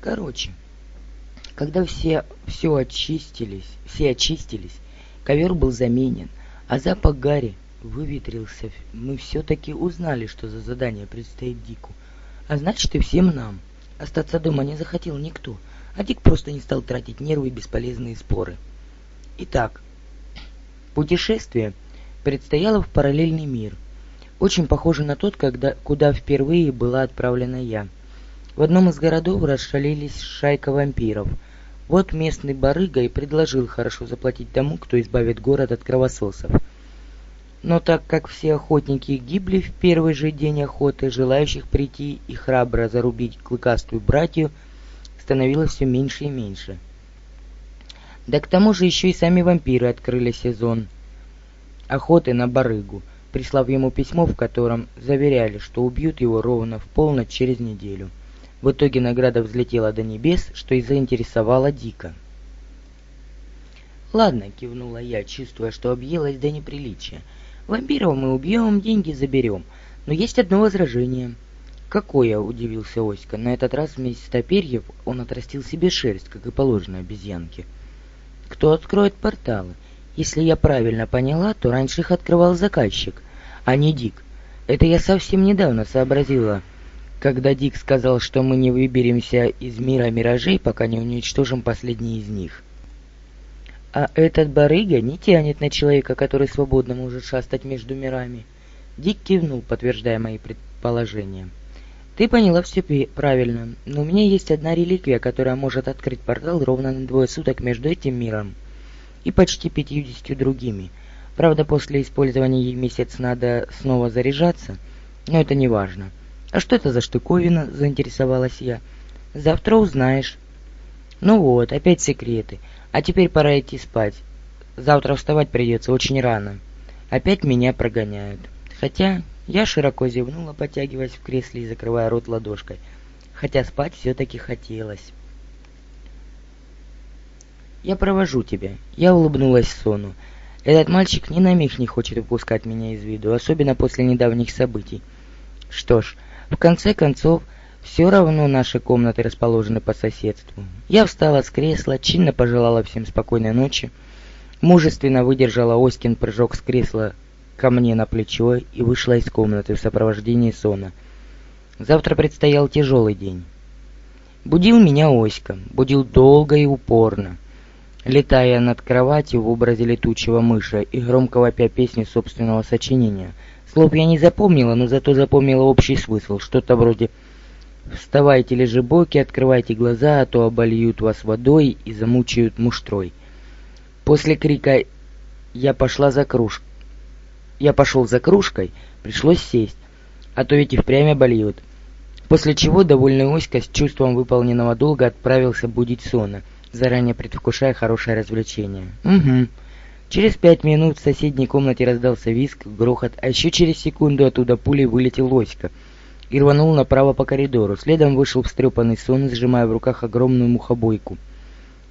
Короче, когда все, все очистились, все очистились, ковер был заменен, а запах Гарри выветрился, мы все-таки узнали, что за задание предстоит Дику. А значит, и всем нам. Остаться дома не захотел никто, а Дик просто не стал тратить нервы и бесполезные споры. Итак, путешествие предстояло в параллельный мир, очень похожий на тот, когда, куда впервые была отправлена я. В одном из городов расшалились шайка вампиров. Вот местный барыга и предложил хорошо заплатить тому, кто избавит город от кровососов. Но так как все охотники гибли в первый же день охоты, желающих прийти и храбро зарубить клыкастую братью становилось все меньше и меньше. Да к тому же еще и сами вампиры открыли сезон охоты на барыгу, прислав ему письмо, в котором заверяли, что убьют его ровно в полночь через неделю. В итоге награда взлетела до небес, что и заинтересовало Дика. «Ладно», — кивнула я, чувствуя, что объелась до неприличия. Вампиров мы убьем, деньги заберем. Но есть одно возражение. Какое, удивился Оська. На этот раз вместо перьев он отрастил себе шерсть, как и положено обезьянке. Кто откроет порталы? Если я правильно поняла, то раньше их открывал заказчик, а не Дик. Это я совсем недавно сообразила, когда Дик сказал, что мы не выберемся из мира миражей, пока не уничтожим последний из них. А этот барыга не тянет на человека, который свободно может шастать между мирами. Дик кивнул, подтверждая мои предположения. Ты поняла все правильно, но у меня есть одна реликвия, которая может открыть портал ровно на двое суток между этим миром и почти пятьюдесятью другими. Правда, после использования ей месяц надо снова заряжаться, но это не важно. А что это за штуковина, заинтересовалась я. Завтра узнаешь. Ну вот, опять секреты. А теперь пора идти спать. Завтра вставать придется очень рано. Опять меня прогоняют. Хотя я широко зевнула, потягиваясь в кресле и закрывая рот ладошкой. Хотя спать все-таки хотелось. «Я провожу тебя». Я улыбнулась Сону. Этот мальчик ни на миг не хочет выпускать меня из виду, особенно после недавних событий. Что ж, в конце концов, все равно наши комнаты расположены по соседству. Я встала с кресла, чинно пожелала всем спокойной ночи, мужественно выдержала Оськин прыжок с кресла ко мне на плечо и вышла из комнаты в сопровождении Сона. Завтра предстоял тяжелый день. Будил меня Оська, будил долго и упорно, летая над кроватью в образе летучего мыши и громко вопя песни собственного сочинения. Слов я не запомнила, но зато запомнила общий смысл, что-то вроде Вставайте, лежебоки, открывайте глаза, а то обольют вас водой и замучают муштрой. После крика «Я пошла за круж...» «Я пошел за кружкой», пришлось сесть, а то ведь и впрямь обольют. После чего довольный Оська с чувством выполненного долга отправился будить Сона, заранее предвкушая хорошее развлечение. «Угу». Через пять минут в соседней комнате раздался визг, грохот, а еще через секунду оттуда пулей вылетел Оська — и рванул направо по коридору. Следом вышел встрепанный сон, сжимая в руках огромную мухобойку.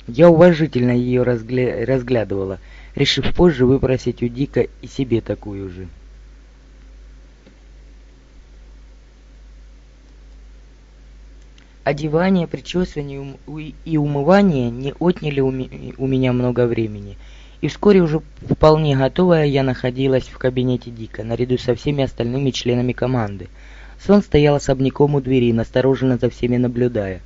Я уважительно ее разгля... разглядывала, решив позже выпросить у Дика и себе такую же. Одевание, причесывание и умывание не отняли у меня много времени, и вскоре уже вполне готовая я находилась в кабинете Дика, наряду со всеми остальными членами команды – Сон стоял особняком у двери, настороженно за всеми наблюдая.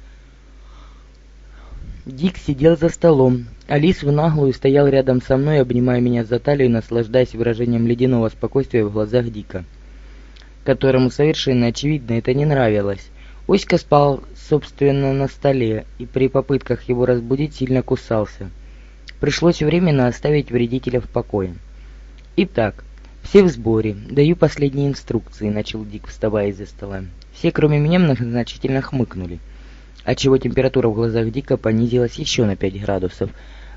Дик сидел за столом. Алис в наглую стоял рядом со мной, обнимая меня за талию наслаждаясь выражением ледяного спокойствия в глазах Дика, которому совершенно очевидно это не нравилось. Оська спал, собственно, на столе, и при попытках его разбудить сильно кусался. Пришлось временно оставить вредителя в покое. Итак, «Все в сборе. Даю последние инструкции», — начал Дик, вставая из-за стола. Все, кроме меня, многозначительно хмыкнули, отчего температура в глазах Дика понизилась еще на 5 градусов,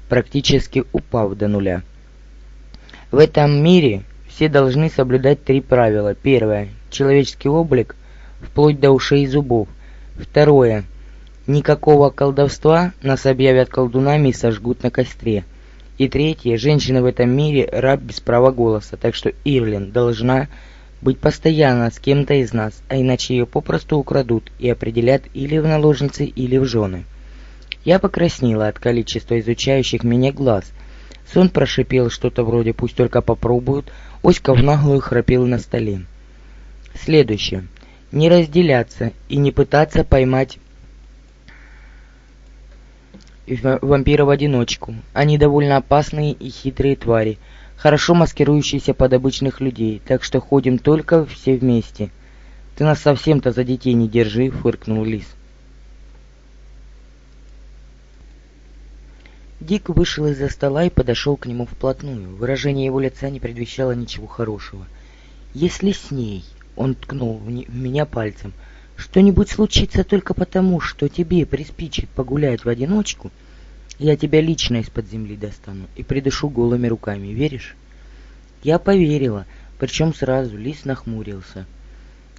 практически упав до нуля. В этом мире все должны соблюдать три правила. Первое — человеческий облик, вплоть до ушей и зубов. Второе — никакого колдовства, нас объявят колдунами и сожгут на костре. И третье, женщина в этом мире раб без права голоса, так что Ирлин должна быть постоянно с кем-то из нас, а иначе ее попросту украдут и определят или в наложницы, или в жены. Я покраснела от количества изучающих меня глаз. Сон прошипел что-то вроде «пусть только попробуют», Оська в наглую храпел на столе. Следующее. Не разделяться и не пытаться поймать вампира в одиночку. Они довольно опасные и хитрые твари, хорошо маскирующиеся под обычных людей, так что ходим только все вместе. Ты нас совсем-то за детей не держи, фыркнул Лис. Дик вышел из-за стола и подошел к нему вплотную. Выражение его лица не предвещало ничего хорошего. «Если с ней...» — он ткнул в, меня пальцем — что-нибудь случится только потому, что тебе приспичит погулять в одиночку, я тебя лично из-под земли достану и придушу голыми руками, веришь? Я поверила, причем сразу лис нахмурился.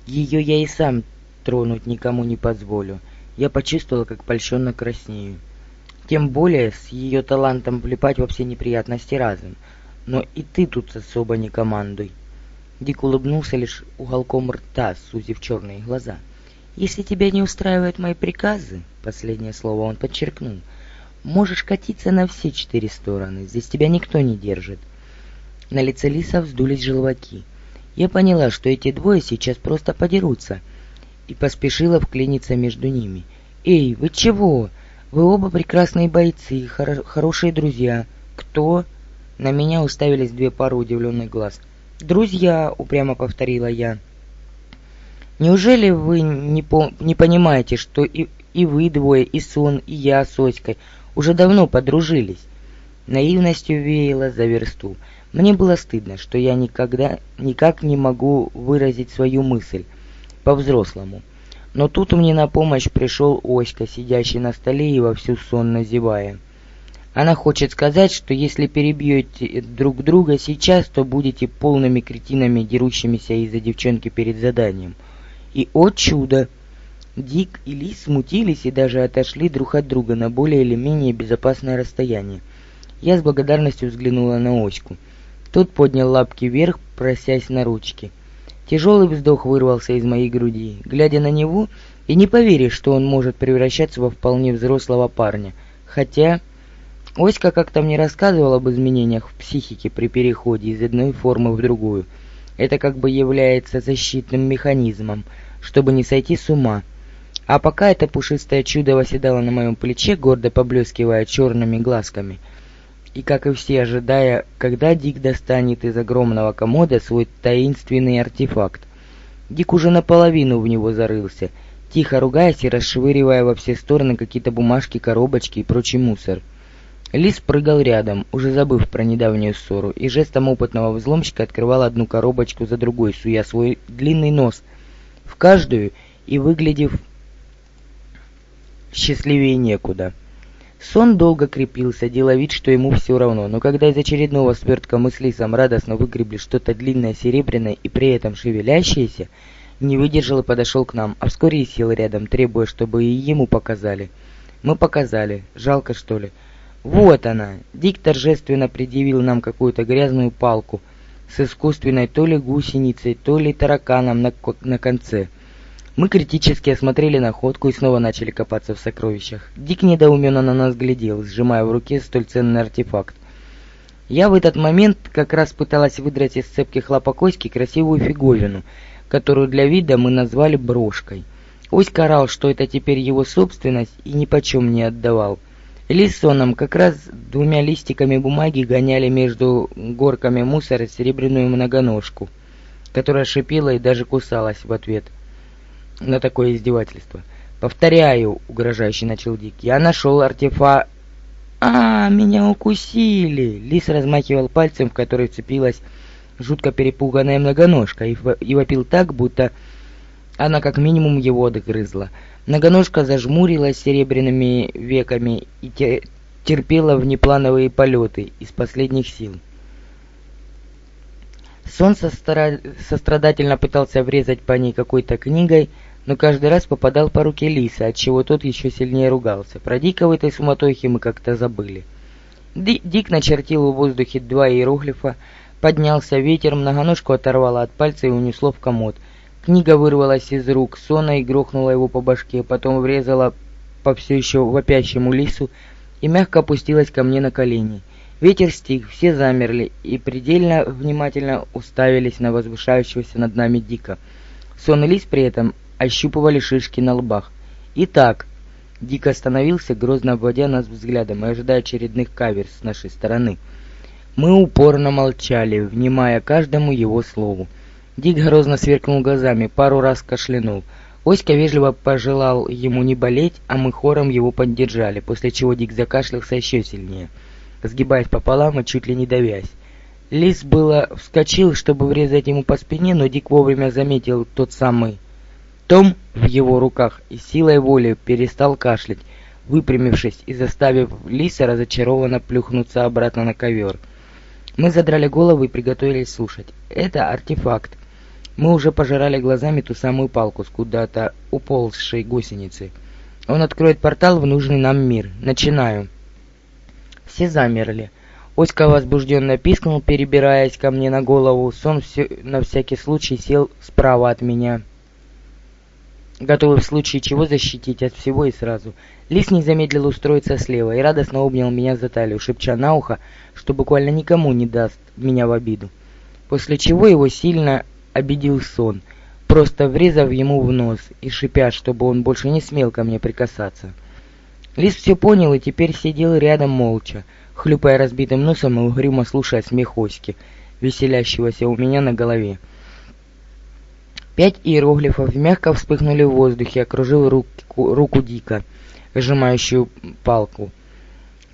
Ее я и сам тронуть никому не позволю. Я почувствовала, как польщенно краснею. Тем более с ее талантом влипать во все неприятности разом. Но и ты тут особо не командуй. Дик улыбнулся лишь уголком рта, сузив черные глаза. Если тебя не устраивают мои приказы, последнее слово он подчеркнул, можешь катиться на все четыре стороны, здесь тебя никто не держит. На лице Лиса вздулись желваки. Я поняла, что эти двое сейчас просто подерутся, и поспешила вклиниться между ними. «Эй, вы чего? Вы оба прекрасные бойцы, хор хорошие друзья. Кто?» На меня уставились две пары удивленных глаз. «Друзья», — упрямо повторила я. Неужели вы не, по не понимаете, что и, и вы двое, и Сон, и я с Оськой уже давно подружились? Наивностью веяло за версту. Мне было стыдно, что я никогда никак не могу выразить свою мысль по-взрослому. Но тут мне на помощь пришел Оська, сидящий на столе и вовсю сонно зевая. Она хочет сказать, что если перебьете друг друга сейчас, то будете полными кретинами, дерущимися из-за девчонки перед заданием. И, о чудо! Дик и Лис смутились и даже отошли друг от друга на более или менее безопасное расстояние. Я с благодарностью взглянула на Оську. Тот поднял лапки вверх, просясь на ручки. Тяжелый вздох вырвался из моей груди. Глядя на него, и не поверишь, что он может превращаться во вполне взрослого парня. Хотя... Оська как-то мне рассказывала об изменениях в психике при переходе из одной формы в другую. Это как бы является защитным механизмом – чтобы не сойти с ума. А пока это пушистое чудо восседало на моем плече, гордо поблескивая черными глазками, и, как и все, ожидая, когда Дик достанет из огромного комода свой таинственный артефакт. Дик уже наполовину в него зарылся, тихо ругаясь и расшвыривая во все стороны какие-то бумажки, коробочки и прочий мусор. Лис прыгал рядом, уже забыв про недавнюю ссору, и жестом опытного взломщика открывал одну коробочку за другой, суя свой длинный нос — в каждую и выглядев счастливее некуда. Сон долго крепился, делая вид, что ему все равно, но когда из очередного свертка мы с Лисом радостно выгребли что-то длинное, серебряное и при этом шевелящееся, не выдержал и подошел к нам, а вскоре и сел рядом, требуя, чтобы и ему показали. Мы показали. Жалко, что ли? Вот она! Дик торжественно предъявил нам какую-то грязную палку — с искусственной то ли гусеницей, то ли тараканом на, на конце. Мы критически осмотрели находку и снова начали копаться в сокровищах. Дик недоуменно на нас глядел, сжимая в руке столь ценный артефакт. Я в этот момент как раз пыталась выдрать из цепки хлопокоськи красивую фиговину, которую для вида мы назвали брошкой. Оська орал, что это теперь его собственность, и ни почем не отдавал. Лиссоном как раз двумя листиками бумаги гоняли между горками мусора серебряную многоножку, которая шипела и даже кусалась в ответ на такое издевательство. «Повторяю», — угрожающе начал Дик, — «я нашел артефакт...» «А, меня укусили!» Лис размахивал пальцем, в который цепилась жутко перепуганная многоножка, и вопил так, будто она как минимум его догрызла. Многоножка зажмурилась серебряными веками и те терпела внеплановые полеты из последних сил. Сон состра... сострадательно пытался врезать по ней какой-то книгой, но каждый раз попадал по руке Лиса, отчего тот еще сильнее ругался. Про Дика в этой суматохе мы как-то забыли. Ди Дик начертил в воздухе два иероглифа, Поднялся ветер, многоножку оторвало от пальца и унесло в комод. Книга вырвалась из рук Сона и грохнула его по башке, потом врезала по все еще вопящему лису и мягко опустилась ко мне на колени. Ветер стих, все замерли и предельно внимательно уставились на возвышающегося над нами Дика. Сон и лис при этом ощупывали шишки на лбах. «Итак», — Дик остановился, грозно обводя нас взглядом и ожидая очередных каверс с нашей стороны. Мы упорно молчали, внимая каждому его слову. Дик грозно сверкнул глазами, пару раз кашлянул. Оська вежливо пожелал ему не болеть, а мы хором его поддержали, после чего Дик закашлялся еще сильнее, сгибаясь пополам и чуть ли не давясь. Лис было вскочил, чтобы врезать ему по спине, но Дик вовремя заметил тот самый том в его руках и силой воли перестал кашлять, выпрямившись и заставив Лиса разочарованно плюхнуться обратно на ковер. Мы задрали головы и приготовились слушать. Это артефакт. Мы уже пожирали глазами ту самую палку с куда-то уползшей гусеницей. Он откроет портал в нужный нам мир. Начинаю. Все замерли. Оська возбужденно пискнул, перебираясь ко мне на голову. Сон все, на всякий случай сел справа от меня готовый в случае чего защитить от всего и сразу. Лис не замедлил устроиться слева и радостно обнял меня за талию, шепча на ухо, что буквально никому не даст меня в обиду. После чего его сильно обидел сон, просто врезав ему в нос и шипя, чтобы он больше не смел ко мне прикасаться. Лис все понял и теперь сидел рядом молча, хлюпая разбитым носом и угрюмо слушая смех Оськи, веселящегося у меня на голове. Пять иероглифов мягко вспыхнули в воздухе, окружив руку, руку Дика, сжимающую палку.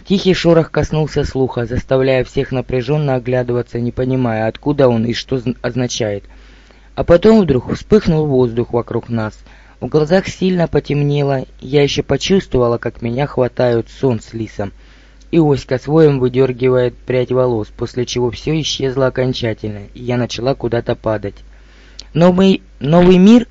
Тихий шорох коснулся слуха, заставляя всех напряженно оглядываться, не понимая, откуда он и что означает. А потом вдруг вспыхнул воздух вокруг нас. В глазах сильно потемнело, я еще почувствовала, как меня хватают сон с лисом. И Оська своим выдергивает прядь волос, после чего все исчезло окончательно, и я начала куда-то падать. Новый, новый мир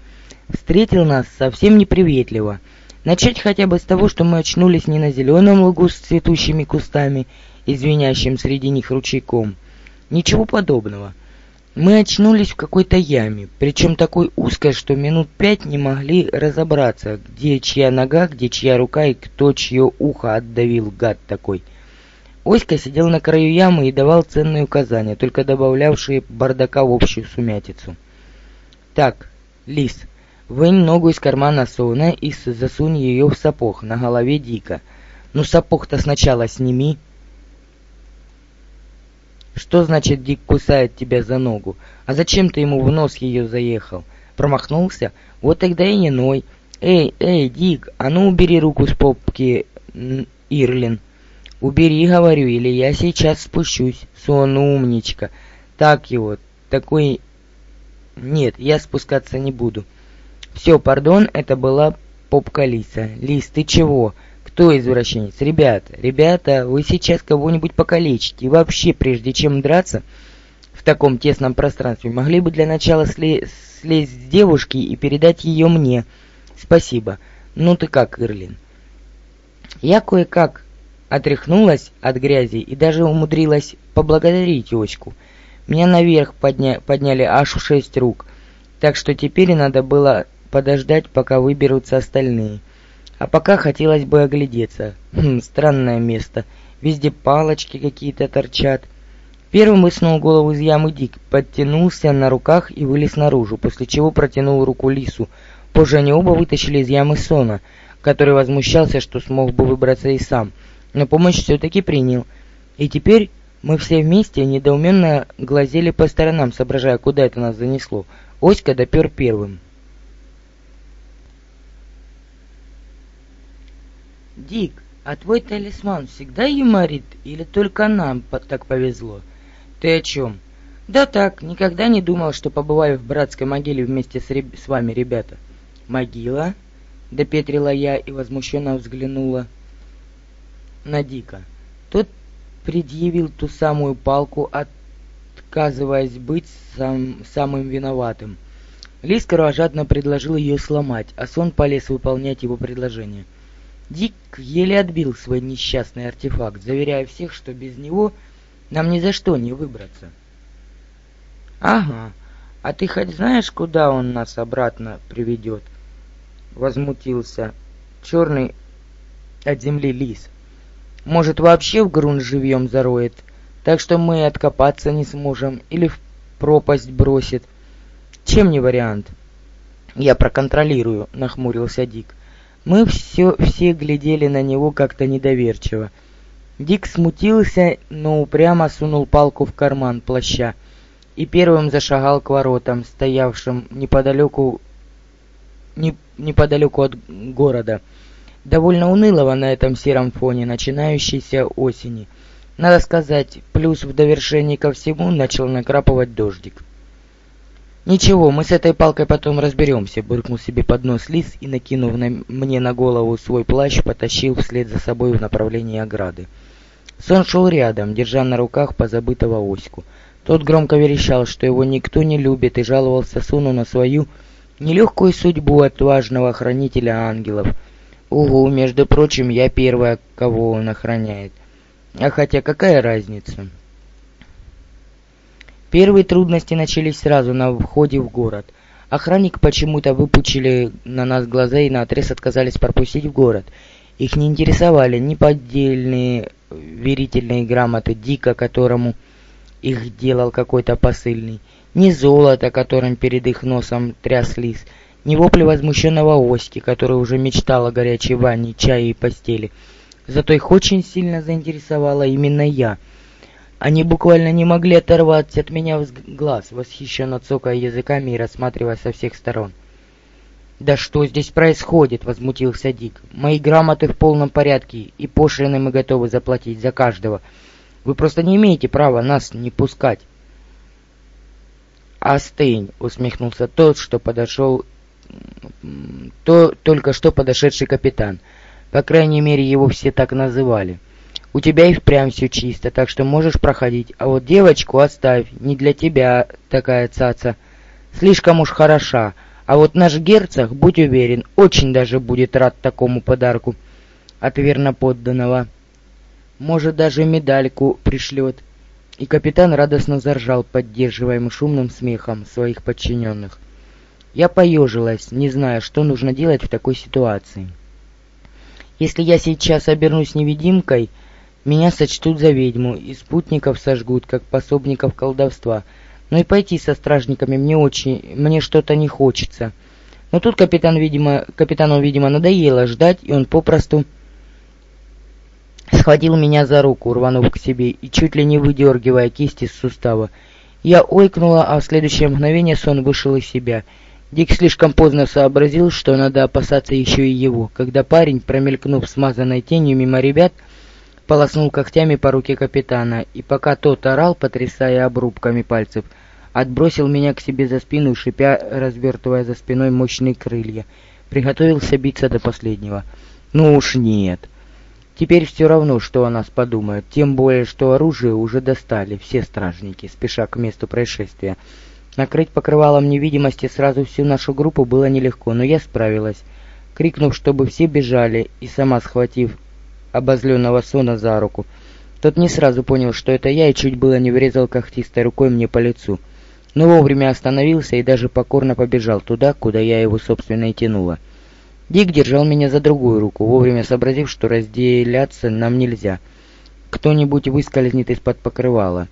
встретил нас совсем неприветливо. Начать хотя бы с того, что мы очнулись не на зеленом лугу с цветущими кустами и звенящим среди них ручейком. Ничего подобного. Мы очнулись в какой-то яме, причем такой узкой, что минут пять не могли разобраться, где чья нога, где чья рука и кто чье ухо отдавил гад такой. Оська сидел на краю ямы и давал ценные указания, только добавлявшие бардака в общую сумятицу. Так, лис, вынь ногу из кармана Сона и засунь ее в сапог на голове Дика. Ну сапог-то сначала сними. Что значит Дик кусает тебя за ногу? А зачем ты ему в нос ее заехал? Промахнулся? Вот тогда и не ной. Эй, эй, Дик, а ну убери руку с попки, Ирлин. Убери, говорю, или я сейчас спущусь. Сон умничка. Так его, такой нет, я спускаться не буду. Все, пардон, это была попка Лиса. Лис, ты чего? Кто извращенец? Ребята, ребята, вы сейчас кого-нибудь покалечите. И вообще, прежде чем драться в таком тесном пространстве, могли бы для начала сле слезть с девушки и передать ее мне. Спасибо. Ну ты как, Ирлин? Я кое-как отряхнулась от грязи и даже умудрилась поблагодарить Оську. Меня наверх подня подняли аж шесть рук, так что теперь надо было подождать, пока выберутся остальные. А пока хотелось бы оглядеться. Хм, странное место. Везде палочки какие-то торчат. Первым высунул голову из ямы Дик, подтянулся на руках и вылез наружу, после чего протянул руку Лису. Позже они оба вытащили из ямы Сона, который возмущался, что смог бы выбраться и сам, но помощь все-таки принял. И теперь мы все вместе недоуменно глазели по сторонам, соображая, куда это нас занесло. Оська допер первым. «Дик, а твой талисман всегда юморит или только нам так повезло?» «Ты о чем?» «Да так, никогда не думал, что побываю в братской могиле вместе с, реб... с вами, ребята». «Могила?» — допетрила я и возмущенно взглянула на Дика. Тот предъявил ту самую палку, отказываясь быть сам, самым виноватым. Лис кровожадно предложил ее сломать, а Сон полез выполнять его предложение. Дик еле отбил свой несчастный артефакт, заверяя всех, что без него нам ни за что не выбраться. Ага. А ты хоть знаешь, куда он нас обратно приведет? Возмутился черный от земли лис. Может, вообще в грунт живьем зароет, так что мы откопаться не сможем или в пропасть бросит. Чем не вариант? Я проконтролирую, нахмурился Дик. Мы все, все глядели на него как-то недоверчиво. Дик смутился, но упрямо сунул палку в карман плаща и первым зашагал к воротам, стоявшим неподалеку, не, неподалеку от города. Довольно унылого на этом сером фоне начинающейся осени. Надо сказать, плюс в довершении ко всему начал накрапывать дождик. «Ничего, мы с этой палкой потом разберемся», — буркнул себе под нос лис и, накинув на, мне на голову свой плащ, потащил вслед за собой в направлении ограды. Сон шел рядом, держа на руках позабытого оську. Тот громко верещал, что его никто не любит, и жаловался Суну на свою нелегкую судьбу отважного хранителя ангелов. Угу, между прочим, я первая, кого он охраняет. А хотя какая разница? Первые трудности начались сразу на входе в город. Охранник почему-то выпучили на нас глаза и наотрез отказались пропустить в город. Их не интересовали ни поддельные верительные грамоты Дика, которому их делал какой-то посыльный, ни золото, которым перед их носом тряс лис, ни вопли возмущенного Оськи, который уже мечтал о горячей ванне, чае и постели. Зато их очень сильно заинтересовала именно я. Они буквально не могли оторваться от меня глаз, восхищенно цокая языками и рассматривая со всех сторон. «Да что здесь происходит?» — возмутился Дик. «Мои грамоты в полном порядке, и пошлины мы готовы заплатить за каждого. Вы просто не имеете права нас не пускать. «Остынь!» — усмехнулся тот, что подошел... То только что подошедший капитан. По крайней мере, его все так называли. У тебя и впрямь все чисто, так что можешь проходить. А вот девочку оставь, не для тебя такая цаца. Слишком уж хороша. А вот наш герцог, будь уверен, очень даже будет рад такому подарку от верноподданного. Может, даже медальку пришлет. И капитан радостно заржал, поддерживаемый шумным смехом своих подчиненных. Я поежилась, не зная, что нужно делать в такой ситуации. Если я сейчас обернусь невидимкой, меня сочтут за ведьму, и спутников сожгут, как пособников колдовства. Но и пойти со стражниками мне очень... мне что-то не хочется. Но тут капитан, видимо... капитану, видимо, надоело ждать, и он попросту схватил меня за руку, рванув к себе и чуть ли не выдергивая кисти с сустава. Я ойкнула, а в следующее мгновение сон вышел из себя. Дик слишком поздно сообразил, что надо опасаться еще и его, когда парень, промелькнув смазанной тенью мимо ребят, полоснул когтями по руке капитана, и пока тот орал, потрясая обрубками пальцев, отбросил меня к себе за спину, шипя, развертывая за спиной мощные крылья. Приготовился биться до последнего. «Ну уж нет!» Теперь все равно, что о нас подумают, тем более, что оружие уже достали все стражники, спеша к месту происшествия. Накрыть покрывалом невидимости сразу всю нашу группу было нелегко, но я справилась. Крикнув, чтобы все бежали, и сама схватив обозленного сона за руку. Тот не сразу понял, что это я, и чуть было не врезал когтистой рукой мне по лицу. Но вовремя остановился и даже покорно побежал туда, куда я его, собственно, и тянула. Дик держал меня за другую руку, вовремя сообразив, что разделяться нам нельзя. Кто-нибудь выскользнет из-под покрывала.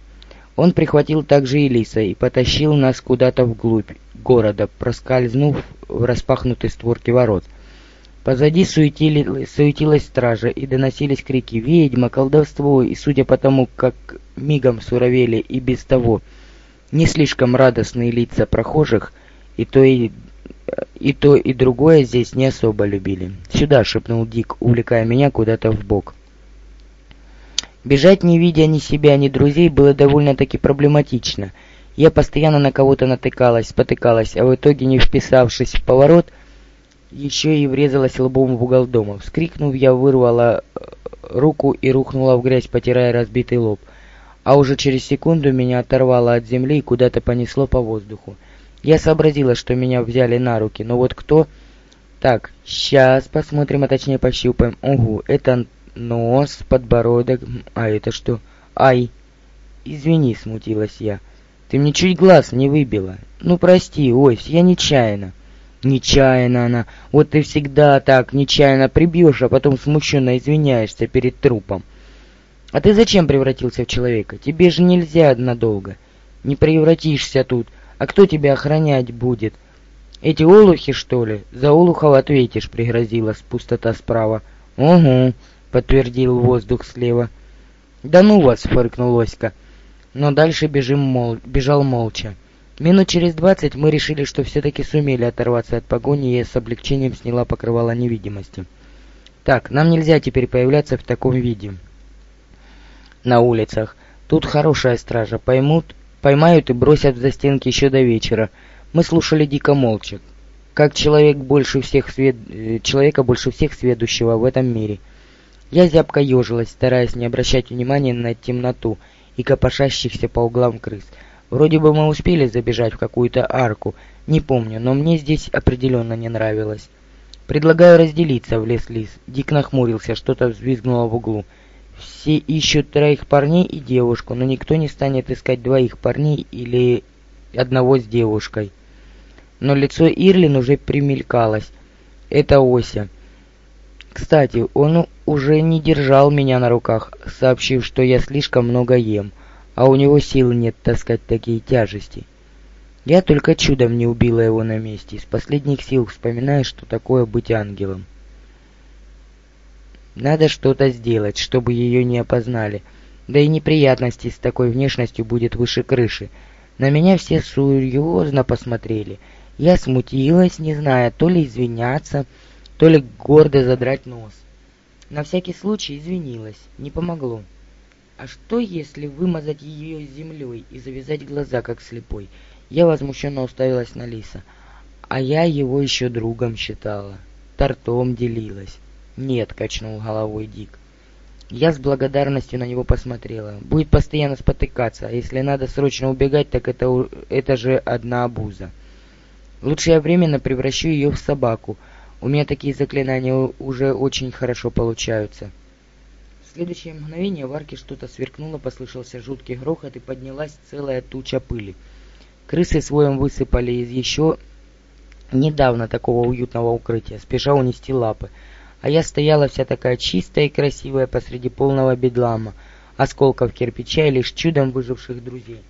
Он прихватил также и Лиса и потащил нас куда-то вглубь города, проскользнув в распахнутые створки ворот. Позади суетили, суетилась стража, и доносились крики «Ведьма! Колдовство!» И судя по тому, как мигом суровели и без того не слишком радостные лица прохожих, и то и и то, и другое здесь не особо любили. «Сюда!» — шепнул Дик, увлекая меня куда-то в бок. Бежать, не видя ни себя, ни друзей, было довольно-таки проблематично. Я постоянно на кого-то натыкалась, спотыкалась, а в итоге, не вписавшись в поворот, еще и врезалась лбом в угол дома. Вскрикнув, я вырвала э, руку и рухнула в грязь, потирая разбитый лоб. А уже через секунду меня оторвало от земли и куда-то понесло по воздуху. Я сообразила, что меня взяли на руки, но вот кто... Так, сейчас посмотрим, а точнее пощупаем. Угу, это нос, подбородок... А это что? Ай! Извини, смутилась я. Ты мне чуть глаз не выбила. Ну, прости, Ось, я нечаянно. Нечаянно она. Вот ты всегда так нечаянно прибьешь, а потом смущенно извиняешься перед трупом. А ты зачем превратился в человека? Тебе же нельзя надолго. Не превратишься тут. А кто тебя охранять будет? Эти олухи, что ли? За олухов ответишь, пригрозила пустота справа. Угу, подтвердил воздух слева. Да ну вас, фыркнул Оська. Но дальше бежим мол... бежал молча. Минут через двадцать мы решили, что все-таки сумели оторваться от погони, и я с облегчением сняла покрывало невидимости. Так, нам нельзя теперь появляться в таком виде. На улицах. Тут хорошая стража. Поймут, поймают и бросят в застенки еще до вечера. Мы слушали дико молча. Как человек больше всех свед... Э, человека больше всех сведущего в этом мире. Я зябко ежилась, стараясь не обращать внимания на темноту и копошащихся по углам крыс. Вроде бы мы успели забежать в какую-то арку, не помню, но мне здесь определенно не нравилось. «Предлагаю разделиться», — влез Лис. Дик нахмурился, что-то взвизгнуло в углу. «Все ищут троих парней и девушку, но никто не станет искать двоих парней или одного с девушкой». Но лицо Ирлин уже примелькалось. «Это Ося». Кстати, он уже не держал меня на руках, сообщив, что я слишком много ем а у него сил нет таскать такие тяжести. Я только чудом не убила его на месте, из последних сил вспоминая, что такое быть ангелом. Надо что-то сделать, чтобы ее не опознали. Да и неприятностей с такой внешностью будет выше крыши. На меня все серьезно посмотрели. Я смутилась, не зная, то ли извиняться, то ли гордо задрать нос. На всякий случай извинилась, не помогло. А что, если вымазать ее землей и завязать глаза, как слепой? Я возмущенно уставилась на Лиса. А я его еще другом считала. Тортом делилась. Нет, качнул головой Дик. Я с благодарностью на него посмотрела. Будет постоянно спотыкаться, а если надо срочно убегать, так это, это же одна обуза. Лучше я временно превращу ее в собаку. У меня такие заклинания уже очень хорошо получаются. В следующее мгновение в арке что-то сверкнуло, послышался жуткий грохот и поднялась целая туча пыли. Крысы своем высыпали из еще недавно такого уютного укрытия, спеша унести лапы. А я стояла вся такая чистая и красивая посреди полного бедлама, осколков кирпича и лишь чудом выживших друзей,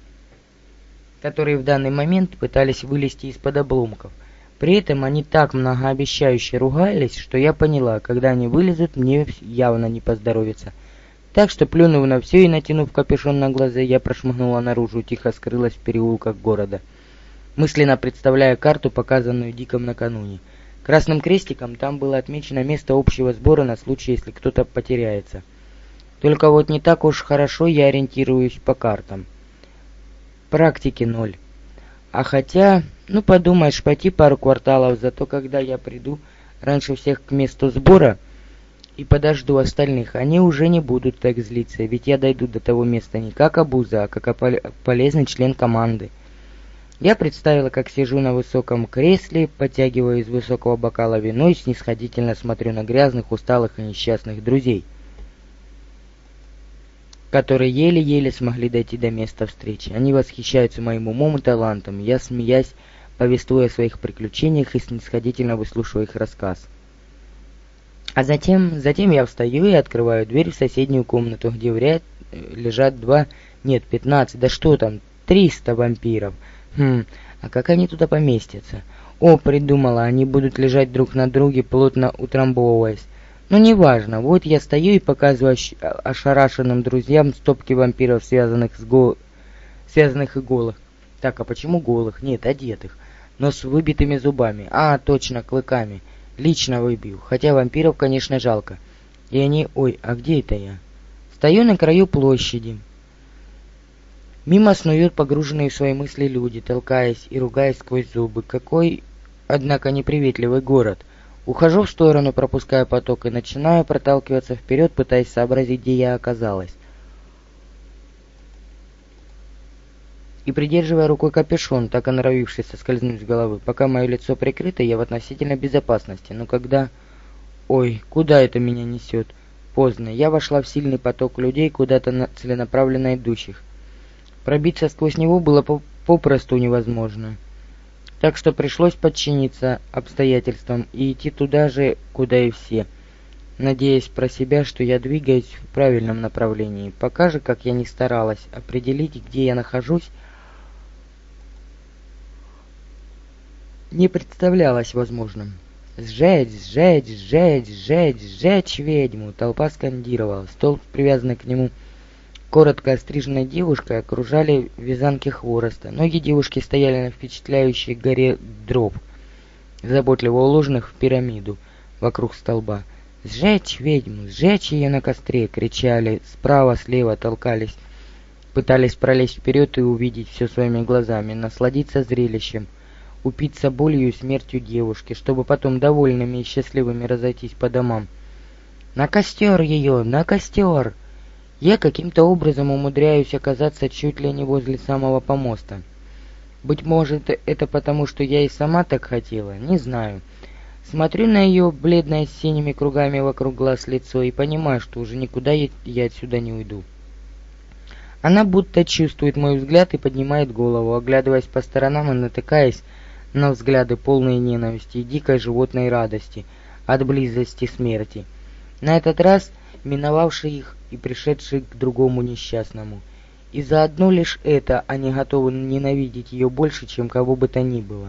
которые в данный момент пытались вылезти из-под обломков. При этом они так многообещающе ругались, что я поняла, когда они вылезут, мне явно не поздоровится. Так что, плюнув на все и натянув капюшон на глаза, я прошмыгнула наружу, тихо скрылась в переулках города, мысленно представляя карту, показанную Диком накануне. Красным крестиком там было отмечено место общего сбора на случай, если кто-то потеряется. Только вот не так уж хорошо я ориентируюсь по картам. Практики ноль. А хотя, ну подумаешь, пойти пару кварталов, зато когда я приду раньше всех к месту сбора и подожду остальных, они уже не будут так злиться, ведь я дойду до того места не как обуза, а как полезный член команды. Я представила, как сижу на высоком кресле, подтягиваю из высокого бокала вино и снисходительно смотрю на грязных, усталых и несчастных друзей которые еле-еле смогли дойти до места встречи. Они восхищаются моим умом и талантом. Я, смеясь, повествуя о своих приключениях и снисходительно выслушиваю их рассказ. А затем, затем я встаю и открываю дверь в соседнюю комнату, где в ряд э, лежат два, нет, пятнадцать, да что там, триста вампиров. Хм, а как они туда поместятся? О, придумала, они будут лежать друг на друге, плотно утрамбовываясь. Ну, неважно, вот я стою и показываю ошарашенным друзьям стопки вампиров, связанных с го... связанных и голых. Так, а почему голых? Нет, одетых. Но с выбитыми зубами. А, точно, клыками. Лично выбью. Хотя вампиров, конечно, жалко. И они... Ой, а где это я? Стою на краю площади. Мимо снуют погруженные в свои мысли люди, толкаясь и ругаясь сквозь зубы. Какой, однако, неприветливый город. Ухожу в сторону, пропуская поток, и начинаю проталкиваться вперед, пытаясь сообразить, где я оказалась. И придерживая рукой капюшон, так и норовивший соскользнуть с головы. Пока мое лицо прикрыто, я в относительной безопасности. Но когда... Ой, куда это меня несет? Поздно. Я вошла в сильный поток людей, куда-то целенаправленно идущих. Пробиться сквозь него было попросту невозможно. Так что пришлось подчиниться обстоятельствам и идти туда же, куда и все, надеясь про себя, что я двигаюсь в правильном направлении. Пока же, как я ни старалась определить, где я нахожусь, не представлялось возможным. «Сжечь, сжечь, сжечь, сжечь, сжечь ведьму!» Толпа скандировала. Столб, привязанный к нему коротко остриженной девушкой, окружали вязанки хвороста. Ноги девушки стояли на впечатляющей горе дров, заботливо уложенных в пирамиду вокруг столба. «Сжечь ведьму! Сжечь ее на костре!» — кричали. Справа, слева толкались. Пытались пролезть вперед и увидеть все своими глазами, насладиться зрелищем — упиться болью и смертью девушки, чтобы потом довольными и счастливыми разойтись по домам. «На костер ее! На костер!» Я каким-то образом умудряюсь оказаться чуть ли не возле самого помоста. Быть может, это потому, что я и сама так хотела, не знаю. Смотрю на ее бледное с синими кругами вокруг глаз лицо и понимаю, что уже никуда я, отсюда не уйду. Она будто чувствует мой взгляд и поднимает голову, оглядываясь по сторонам и натыкаясь на взгляды полные ненависти и дикой животной радости от близости смерти. На этот раз миновавший их и пришедший к другому несчастному. И за одно лишь это они готовы ненавидеть ее больше, чем кого бы то ни было.